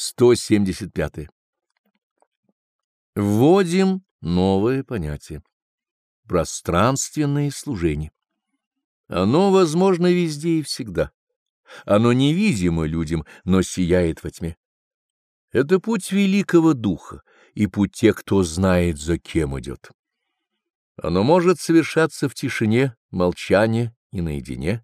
175. Вводим новое понятие — пространственное служение. Оно возможно везде и всегда. Оно невидимо людям, но сияет во тьме. Это путь великого духа и путь тех, кто знает, за кем идет. Оно может совершаться в тишине, молчании и наедине,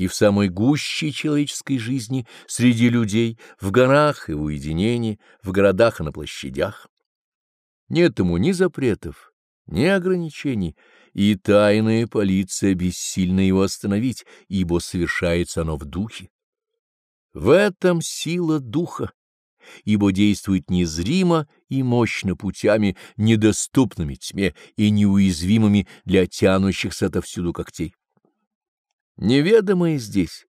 и в самой гуще человеческой жизни, среди людей, в горах и в уединении, в городах и на площадях. Нет ему ни запретов, ни ограничений, и тайная полиция бессильна его остановить, ибо совершается оно в духе. В этом сила духа, ибо действует незримо и мощно путями, недоступными тьме и неуязвимыми для тянущихся отовсюду когтей неведомые здесь,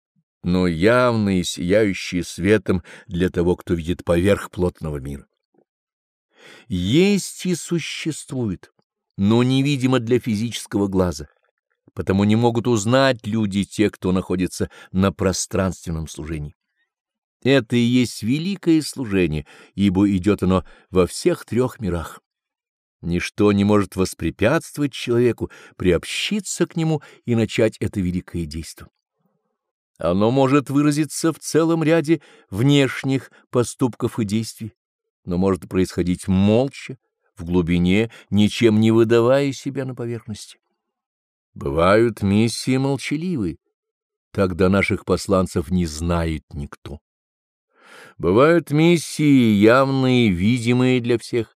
но явные, сияющие светом для того, кто видит поверх плотного мира. Есть и существует, но невидимо для физического глаза, потому не могут узнать люди те, кто находится на пространственном служении. Это и есть великое служение, ибо идет оно во всех трех мирах. Ничто не может воспрепятствовать человеку приобщиться к нему и начать это великое действо. Оно может выразиться в целом ряде внешних поступков и действий, но может происходить молча, в глубине, ничем не выдавая себя на поверхности. Бывают миссии молчаливые, тогда наших посланцев не знает никто. Бывают миссии явные, видимые для всех,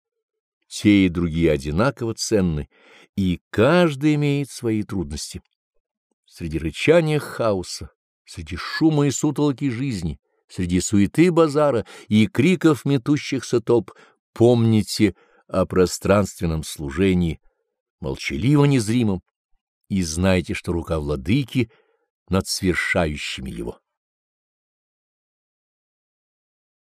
те и другие одинаково ценны, и каждый имеет свои трудности. Среди рычания хаоса, среди шума и сутолки жизни, среди суеты базара и криков метущихся толп помните о пространственном служении, молчаливо незримом, и знайте, что рука владыки над свершающими его.